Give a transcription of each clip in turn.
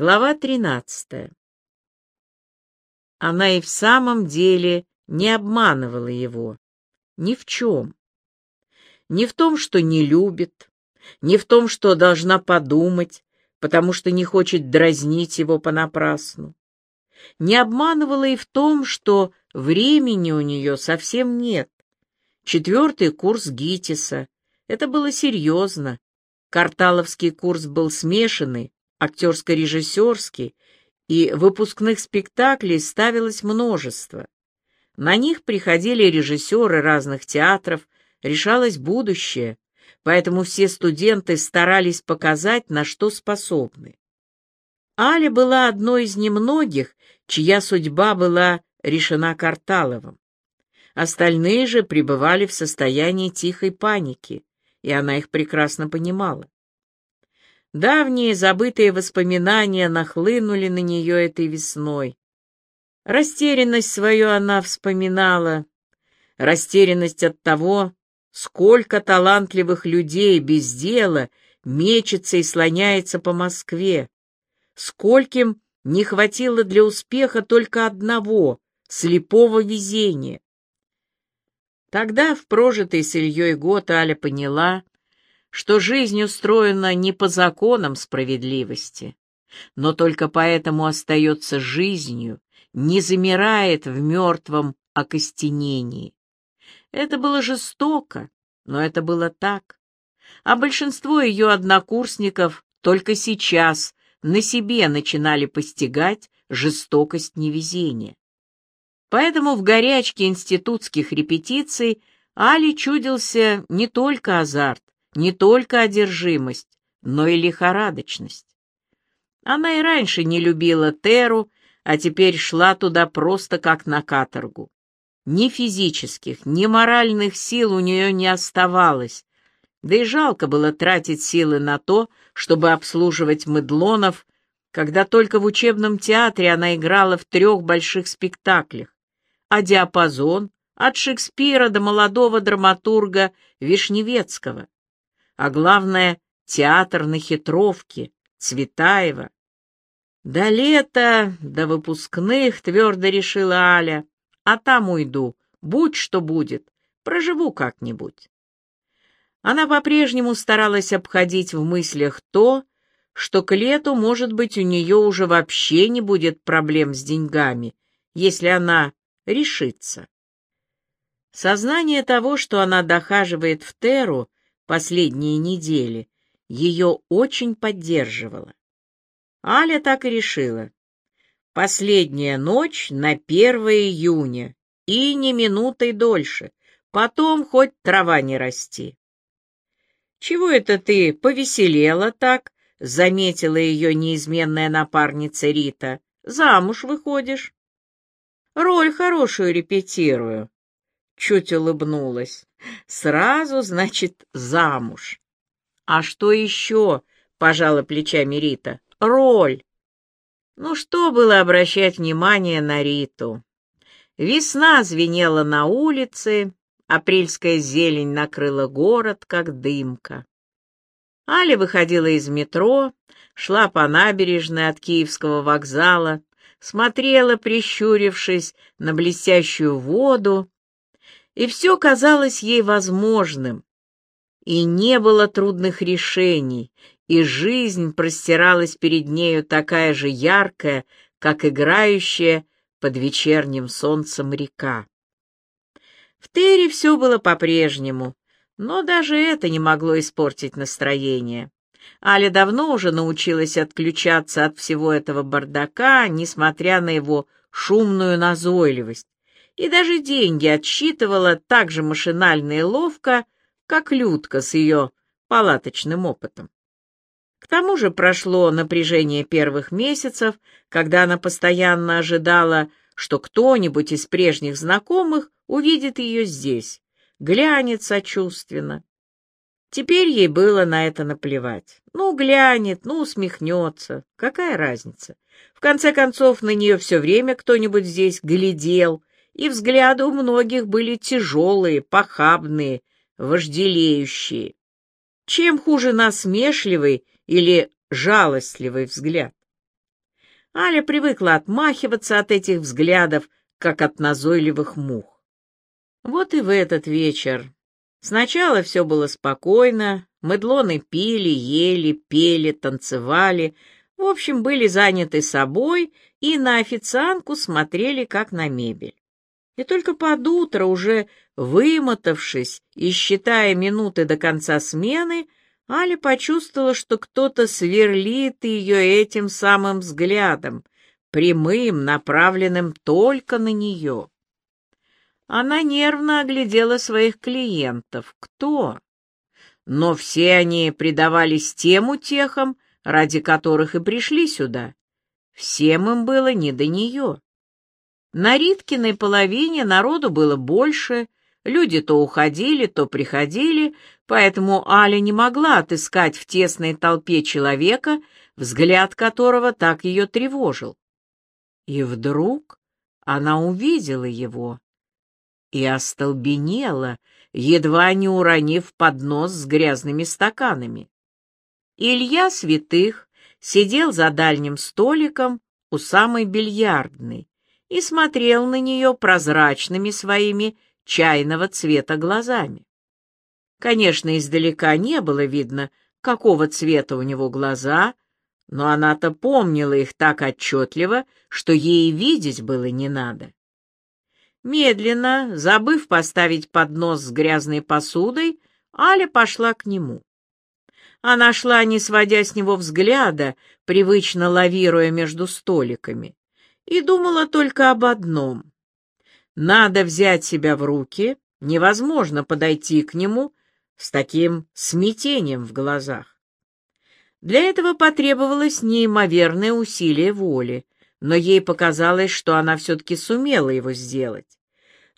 Глава тринадцатая. Она и в самом деле не обманывала его. Ни в чем. Не в том, что не любит, не в том, что должна подумать, потому что не хочет дразнить его понапрасну. Не обманывала и в том, что времени у нее совсем нет. Четвертый курс ГИТИСа. Это было серьезно. Карталовский курс был смешанный, актерско-режиссерский, и выпускных спектаклей ставилось множество. На них приходили режиссеры разных театров, решалось будущее, поэтому все студенты старались показать, на что способны. Аля была одной из немногих, чья судьба была решена Карталовым. Остальные же пребывали в состоянии тихой паники, и она их прекрасно понимала. Давние забытые воспоминания нахлынули на нее этой весной. Растерянность свою она вспоминала, растерянность от того, сколько талантливых людей без дела мечется и слоняется по Москве, скольким не хватило для успеха только одного — слепого везения. Тогда, в прожитый с Ильей год, Аля поняла, что жизнь устроена не по законам справедливости, но только поэтому остается жизнью, не замирает в мертвом окостенении. Это было жестоко, но это было так. А большинство ее однокурсников только сейчас на себе начинали постигать жестокость невезения. Поэтому в горячке институтских репетиций Али чудился не только азарт, не только одержимость, но и лихорадочность. Она и раньше не любила Теру, а теперь шла туда просто как на каторгу. Ни физических, ни моральных сил у нее не оставалось, да и жалко было тратить силы на то, чтобы обслуживать Медлонов, когда только в учебном театре она играла в трех больших спектаклях, а диапазон от Шекспира до молодого драматурга Вишневецкого а главное — театр на хитровке, Цветаева. До лета, до выпускных, твердо решила Аля, а там уйду, будь что будет, проживу как-нибудь. Она по-прежнему старалась обходить в мыслях то, что к лету, может быть, у нее уже вообще не будет проблем с деньгами, если она решится. Сознание того, что она дохаживает в Теру, последние недели, ее очень поддерживала. Аля так и решила. Последняя ночь на 1 июня, и не минутой дольше, потом хоть трава не расти. «Чего это ты повеселела так?» — заметила ее неизменная напарница Рита. «Замуж выходишь?» «Роль хорошую репетирую», — чуть улыбнулась. Сразу, значит, замуж. А что еще? Пожала плечами Рита. Роль. Ну что было обращать внимание на Риту? Весна звенела на улице, апрельская зелень накрыла город, как дымка. Аля выходила из метро, шла по набережной от Киевского вокзала, смотрела, прищурившись, на блестящую воду, и все казалось ей возможным. И не было трудных решений, и жизнь простиралась перед нею такая же яркая, как играющая под вечерним солнцем река. В Терри все было по-прежнему, но даже это не могло испортить настроение. Аля давно уже научилась отключаться от всего этого бардака, несмотря на его шумную назойливость, и даже деньги отсчитывала так же машинально и ловко, как Людка с ее палаточным опытом. К тому же прошло напряжение первых месяцев, когда она постоянно ожидала, что кто-нибудь из прежних знакомых увидит ее здесь, глянет сочувственно. Теперь ей было на это наплевать. Ну, глянет, ну, усмехнется. Какая разница? В конце концов, на нее все время кто-нибудь здесь глядел, и взгляды у многих были тяжелые, похабные, вожделеющие. Чем хуже насмешливый или жалостливый взгляд? Аля привыкла отмахиваться от этих взглядов, как от назойливых мух. Вот и в этот вечер. Сначала все было спокойно, Медлоны пили, ели, пели, танцевали, в общем, были заняты собой и на официантку смотрели, как на мебель. И только под утро, уже вымотавшись и считая минуты до конца смены, Аля почувствовала, что кто-то сверлит ее этим самым взглядом, прямым, направленным только на нее. Она нервно оглядела своих клиентов. Кто? но все они предавались тем утехам, ради которых и пришли сюда. Всем им было не до нее. На Риткиной половине народу было больше, люди то уходили, то приходили, поэтому Аля не могла отыскать в тесной толпе человека, взгляд которого так ее тревожил. И вдруг она увидела его и остолбенела, едва не уронив поднос с грязными стаканами. Илья Святых сидел за дальним столиком у самой бильярдной и смотрел на нее прозрачными своими чайного цвета глазами. Конечно, издалека не было видно, какого цвета у него глаза, но она-то помнила их так отчетливо, что ей видеть было не надо. Медленно, забыв поставить поднос с грязной посудой, Аля пошла к нему. Она шла, не сводя с него взгляда, привычно лавируя между столиками, и думала только об одном. Надо взять себя в руки, невозможно подойти к нему с таким смятением в глазах. Для этого потребовалось неимоверное усилие воли, но ей показалось, что она все-таки сумела его сделать.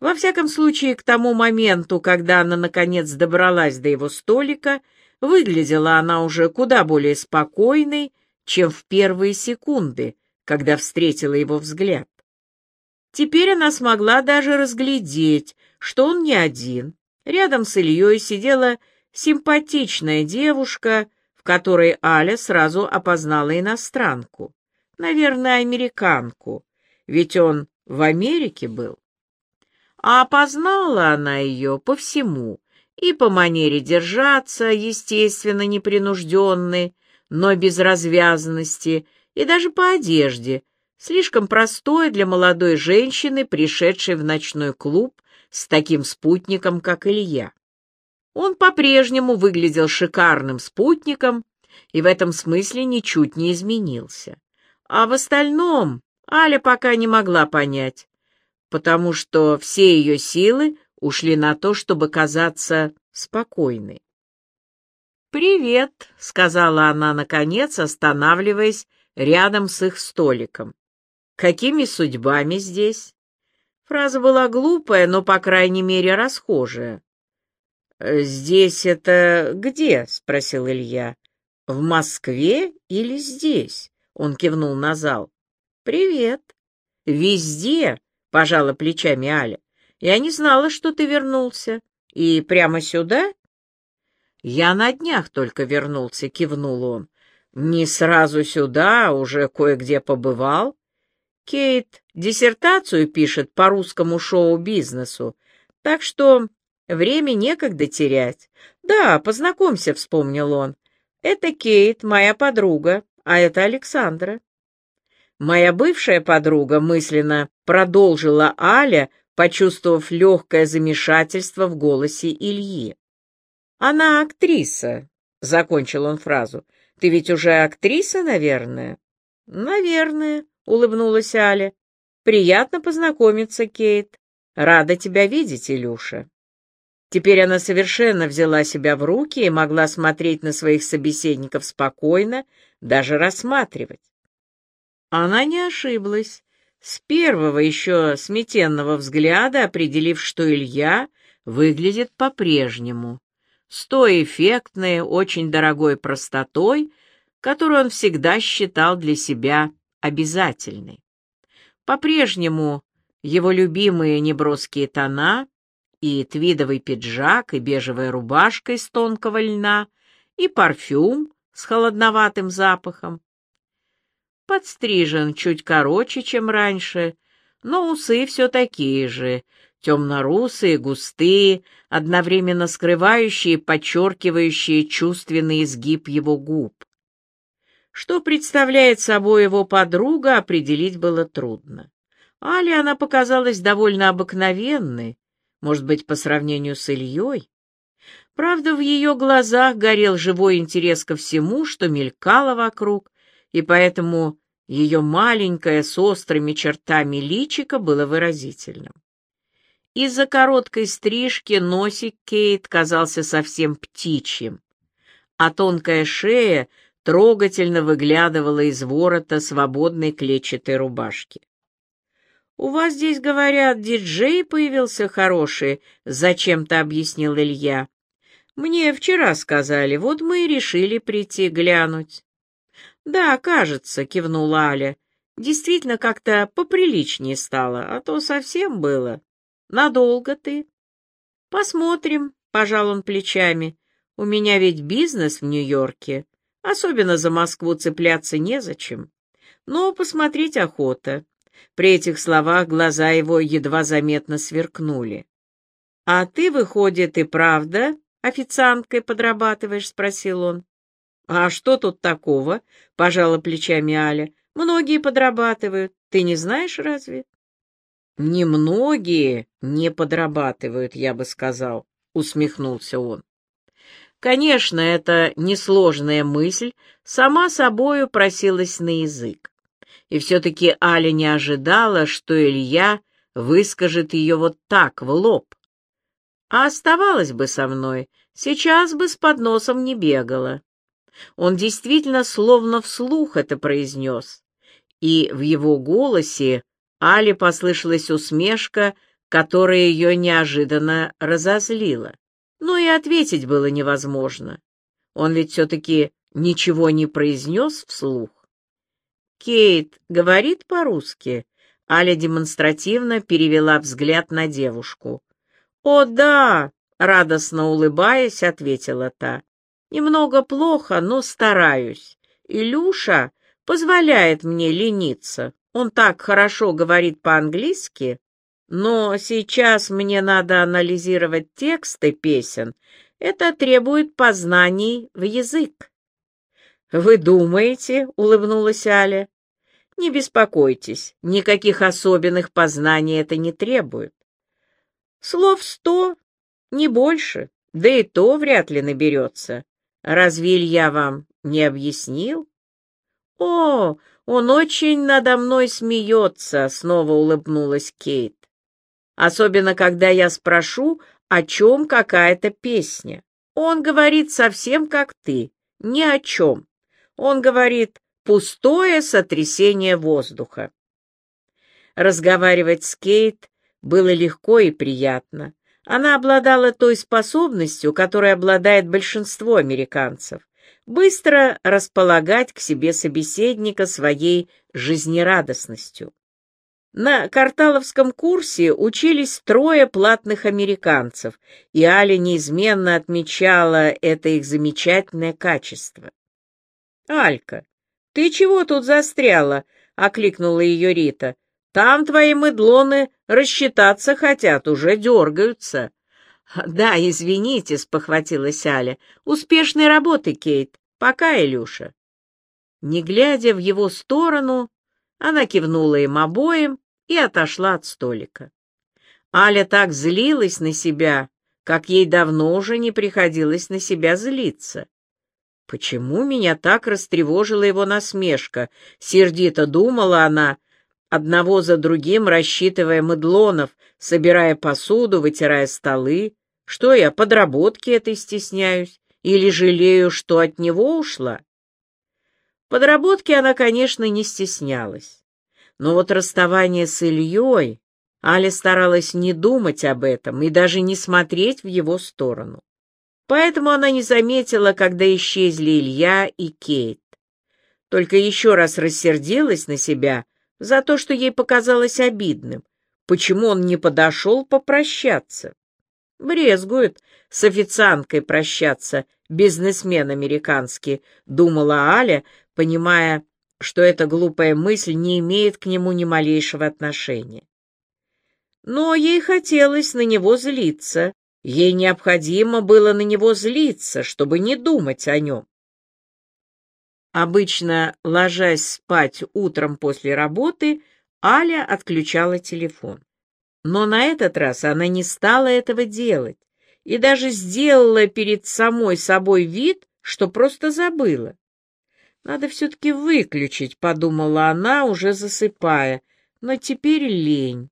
Во всяком случае, к тому моменту, когда она наконец добралась до его столика, выглядела она уже куда более спокойной, чем в первые секунды, когда встретила его взгляд. Теперь она смогла даже разглядеть, что он не один. Рядом с Ильей сидела симпатичная девушка, в которой Аля сразу опознала иностранку наверное, американку, ведь он в Америке был. А опознала она ее по всему, и по манере держаться, естественно, непринужденной, но без развязанности, и даже по одежде, слишком простой для молодой женщины, пришедшей в ночной клуб с таким спутником, как Илья. Он по-прежнему выглядел шикарным спутником и в этом смысле ничуть не изменился. А в остальном Аля пока не могла понять, потому что все ее силы ушли на то, чтобы казаться спокойной. «Привет», — сказала она, наконец, останавливаясь рядом с их столиком. «Какими судьбами здесь?» Фраза была глупая, но, по крайней мере, расхожая. «Здесь это где?» — спросил Илья. «В Москве или здесь?» Он кивнул на зал. «Привет». «Везде», — пожала плечами Аля. «Я не знала, что ты вернулся. И прямо сюда?» «Я на днях только вернулся», — кивнул он. «Не сразу сюда, а уже кое-где побывал. Кейт диссертацию пишет по русскому шоу-бизнесу, так что время некогда терять. Да, познакомься, — вспомнил он. Это Кейт, моя подруга а это Александра. Моя бывшая подруга мысленно продолжила Аля, почувствовав легкое замешательство в голосе Ильи. «Она актриса», — закончил он фразу. «Ты ведь уже актриса, наверное?» «Наверное», — улыбнулась Аля. «Приятно познакомиться, Кейт. Рада тебя видеть, Илюша». Теперь она совершенно взяла себя в руки и могла смотреть на своих собеседников спокойно, даже рассматривать. Она не ошиблась. С первого еще сметенного взгляда, определив, что Илья выглядит по-прежнему, с той эффектной, очень дорогой простотой, которую он всегда считал для себя обязательной. По-прежнему его любимые неброские тона и твидовый пиджак, и бежевая рубашка из тонкого льна, и парфюм, с холодноватым запахом. подстрижен чуть короче, чем раньше, но усы все такие же, темно-русые, густые, одновременно скрывающие, подчеркивающие чувственный изгиб его губ. Что представляет собой его подруга, определить было трудно. Али она показалась довольно обыкновенной, может быть, по сравнению с Ильей. Правда, в ее глазах горел живой интерес ко всему, что мелькало вокруг, и поэтому ее маленькое с острыми чертами личико было выразительным. Из-за короткой стрижки носик Кейт казался совсем птичьим, а тонкая шея трогательно выглядывала из ворота свободной клетчатой рубашки. «У вас здесь, говорят, диджей появился хороший», — зачем-то объяснил Илья. «Мне вчера сказали, вот мы и решили прийти глянуть». «Да, кажется», — кивнула Аля. «Действительно как-то поприличнее стало, а то совсем было». Надолго ты? Посмотрим, пожал он плечами. У меня ведь бизнес в Нью-Йорке. Особенно за Москву цепляться незачем. Но посмотреть охота. При этих словах глаза его едва заметно сверкнули. — А ты, выходит, и правда официанткой подрабатываешь? — спросил он. — А что тут такого? — пожала плечами Аля. — Многие подрабатывают. Ты не знаешь разве? Немногие не подрабатывают, я бы сказал, усмехнулся он. Конечно, эта несложная мысль сама собою просилась на язык. И все-таки Аля не ожидала, что Илья выскажет ее вот так, в лоб. А оставалась бы со мной, сейчас бы с подносом не бегала. Он действительно словно вслух это произнес, и в его голосе Али послышалась усмешка, которая ее неожиданно разозлила. Но и ответить было невозможно. Он ведь все-таки ничего не произнес вслух. «Кейт говорит по-русски?» Аля демонстративно перевела взгляд на девушку. «О, да!» — радостно улыбаясь, ответила та. «Немного плохо, но стараюсь. Илюша позволяет мне лениться. Он так хорошо говорит по-английски, но сейчас мне надо анализировать тексты песен. Это требует познаний в язык. «Вы думаете?» — улыбнулась Аля. «Не беспокойтесь, никаких особенных познаний это не требует. Слов сто, не больше, да и то вряд ли наберется. Разве Илья вам не объяснил?» «О, он очень надо мной смеется», — снова улыбнулась Кейт. «Особенно, когда я спрошу, о чем какая-то песня. Он говорит совсем как ты, ни о чем. Он говорит «пустое сотрясение воздуха». Разговаривать с Кейт было легко и приятно. Она обладала той способностью, которой обладает большинство американцев быстро располагать к себе собеседника своей жизнерадостностью. На карталовском курсе учились трое платных американцев, и Аля неизменно отмечала это их замечательное качество. «Алька, ты чего тут застряла?» — окликнула ее Рита. «Там твои мыдлоны рассчитаться хотят, уже дергаются». «Да, извините», — спохватилась Аля. «Успешной работы, Кейт. Пока, Илюша». Не глядя в его сторону, она кивнула им обоим и отошла от столика. Аля так злилась на себя, как ей давно уже не приходилось на себя злиться. Почему меня так растревожила его насмешка? Сердито думала она, одного за другим рассчитывая мыдлонов, собирая посуду, вытирая столы. Что я, подработки этой стесняюсь? Или жалею, что от него ушла? Подработки она, конечно, не стеснялась. Но вот расставание с Ильей... Аля старалась не думать об этом и даже не смотреть в его сторону. Поэтому она не заметила, когда исчезли Илья и Кейт. Только еще раз рассердилась на себя за то, что ей показалось обидным. Почему он не подошел попрощаться? Брезгует с официанткой прощаться, бизнесмен американский, думала Аля, понимая, что эта глупая мысль не имеет к нему ни малейшего отношения. Но ей хотелось на него злиться, ей необходимо было на него злиться, чтобы не думать о нем. Обычно, ложась спать утром после работы, Аля отключала телефон. Но на этот раз она не стала этого делать и даже сделала перед самой собой вид, что просто забыла. «Надо все-таки выключить», — подумала она, уже засыпая, но теперь лень.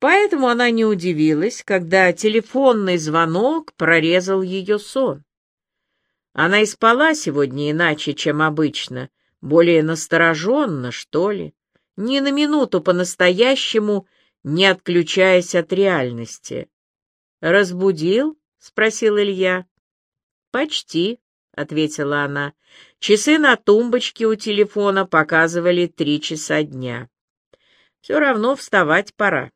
Поэтому она не удивилась, когда телефонный звонок прорезал ее сон. Она и спала сегодня иначе, чем обычно, более настороженно, что ли, ни на минуту по-настоящему не отключаясь от реальности. «Разбудил?» — спросил Илья. «Почти», — ответила она. Часы на тумбочке у телефона показывали три часа дня. «Все равно вставать пора».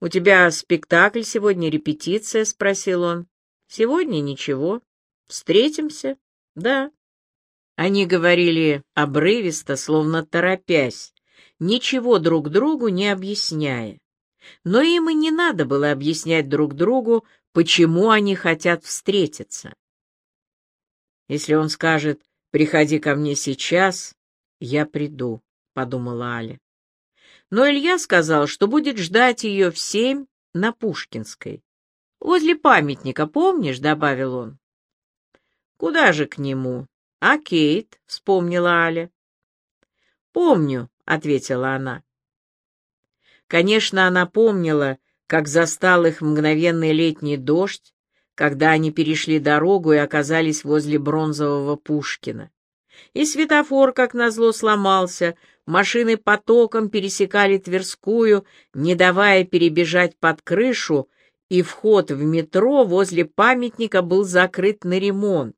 «У тебя спектакль сегодня, репетиция?» — спросил он. «Сегодня ничего. Встретимся?» «Да». Они говорили обрывисто, словно торопясь, ничего друг другу не объясняя. Но им и не надо было объяснять друг другу, почему они хотят встретиться. Если он скажет «приходи ко мне сейчас», я приду, — подумала Аля. Но Илья сказал, что будет ждать ее в семь на Пушкинской. «Возле памятника, помнишь?» — добавил он. «Куда же к нему?» «А Кейт?» — вспомнила Аля. «Помню», — ответила она. Конечно, она помнила, как застал их мгновенный летний дождь, когда они перешли дорогу и оказались возле бронзового Пушкина. И светофор, как назло, сломался, машины потоком пересекали Тверскую, не давая перебежать под крышу, и вход в метро возле памятника был закрыт на ремонт.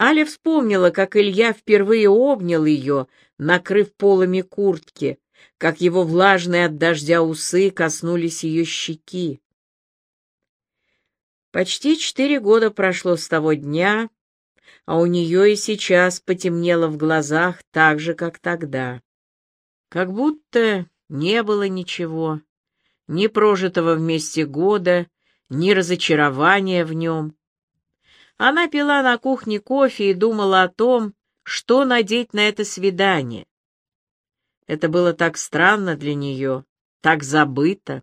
Аля вспомнила, как Илья впервые обнял ее, накрыв полами куртки, как его влажные от дождя усы коснулись ее щеки. Почти четыре года прошло с того дня, а у нее и сейчас потемнело в глазах так же, как тогда. Как будто не было ничего, ни прожитого вместе года, ни разочарования в нем. Она пила на кухне кофе и думала о том, что надеть на это свидание. Это было так странно для нее, так забыто.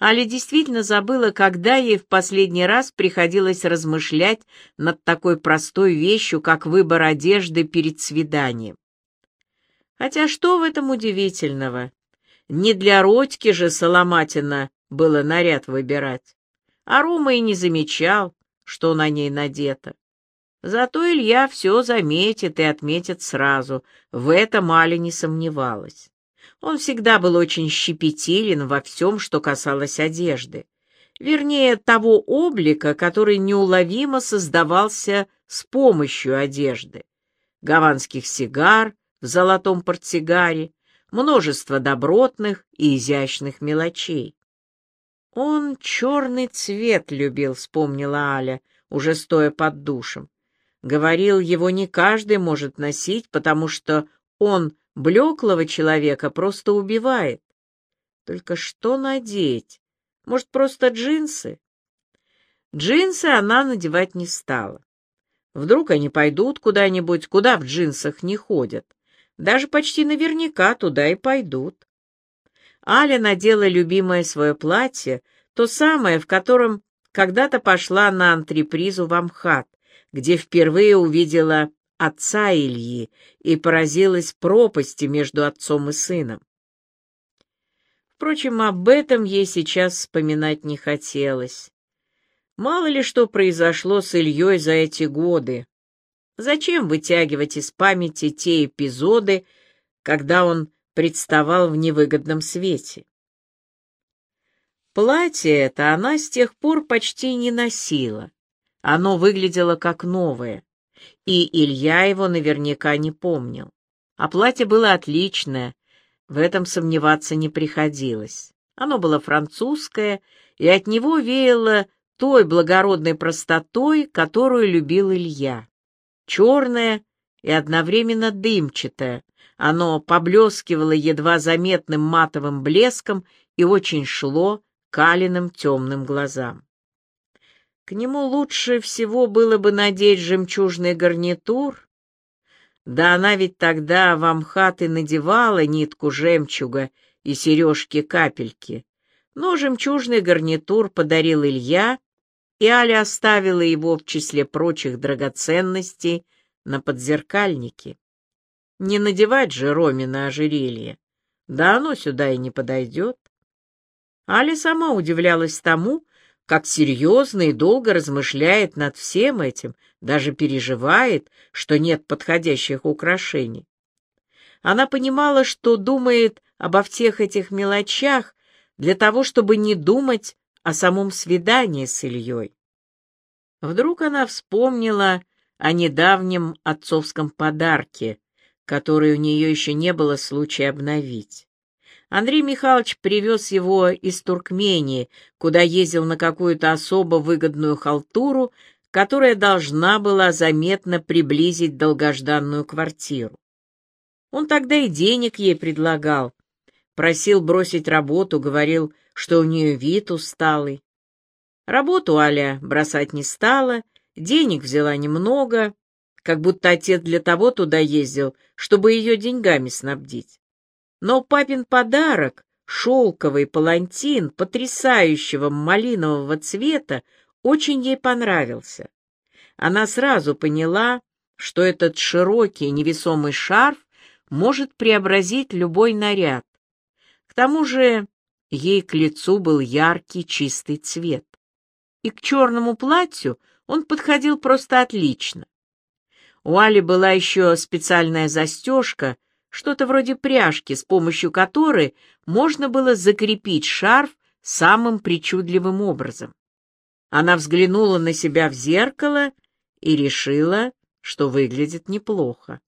Аля действительно забыла, когда ей в последний раз приходилось размышлять над такой простой вещью, как выбор одежды перед свиданием. Хотя что в этом удивительного? Не для Родьки же Соломатина было наряд выбирать. А Рома и не замечал, что на ней надето. Зато Илья все заметит и отметит сразу, в этом Аля не сомневалась. Он всегда был очень щепетилен во всем, что касалось одежды. Вернее, того облика, который неуловимо создавался с помощью одежды. Гаванских сигар в золотом портсигаре, множество добротных и изящных мелочей. Он черный цвет любил, вспомнила Аля, уже стоя под душем. Говорил, его не каждый может носить, потому что он блеклого человека просто убивает. Только что надеть? Может, просто джинсы? Джинсы она надевать не стала. Вдруг они пойдут куда-нибудь, куда в джинсах не ходят. Даже почти наверняка туда и пойдут. Аля надела любимое свое платье, то самое, в котором когда-то пошла на антрепризу в Амхат где впервые увидела отца Ильи и поразилась пропасти между отцом и сыном. Впрочем, об этом ей сейчас вспоминать не хотелось. Мало ли что произошло с Ильей за эти годы. Зачем вытягивать из памяти те эпизоды, когда он представал в невыгодном свете? Платье это она с тех пор почти не носила. Оно выглядело как новое, и Илья его наверняка не помнил. А платье было отличное, в этом сомневаться не приходилось. Оно было французское, и от него веяло той благородной простотой, которую любил Илья. Черное и одновременно дымчатое, Оно поблескивало едва заметным матовым блеском и очень шло калиным темным глазам. К нему лучше всего было бы надеть жемчужный гарнитур. Да она ведь тогда в Амхат и надевала нитку жемчуга и сережки-капельки. Но жемчужный гарнитур подарил Илья, и Аля оставила его в числе прочих драгоценностей на подзеркальнике. Не надевать же Ромина ожерелье, да оно сюда и не подойдет. Аля сама удивлялась тому, как серьезно и долго размышляет над всем этим, даже переживает, что нет подходящих украшений. Она понимала, что думает обо всех этих мелочах для того, чтобы не думать о самом свидании с Ильей. Вдруг она вспомнила о недавнем отцовском подарке, который у нее еще не было случая обновить. Андрей Михайлович привез его из Туркмении, куда ездил на какую-то особо выгодную халтуру, которая должна была заметно приблизить долгожданную квартиру. Он тогда и денег ей предлагал, просил бросить работу, говорил, что у нее вид усталый. Работу Аля бросать не стала, денег взяла немного, как будто отец для того туда ездил, чтобы ее деньгами снабдить. Но папин подарок, шелковый палантин потрясающего малинового цвета, очень ей понравился. Она сразу поняла, что этот широкий невесомый шарф может преобразить любой наряд. К тому же ей к лицу был яркий чистый цвет. И к черному платью он подходил просто отлично. У Али была еще специальная застежка, что-то вроде пряжки, с помощью которой можно было закрепить шарф самым причудливым образом. Она взглянула на себя в зеркало и решила, что выглядит неплохо.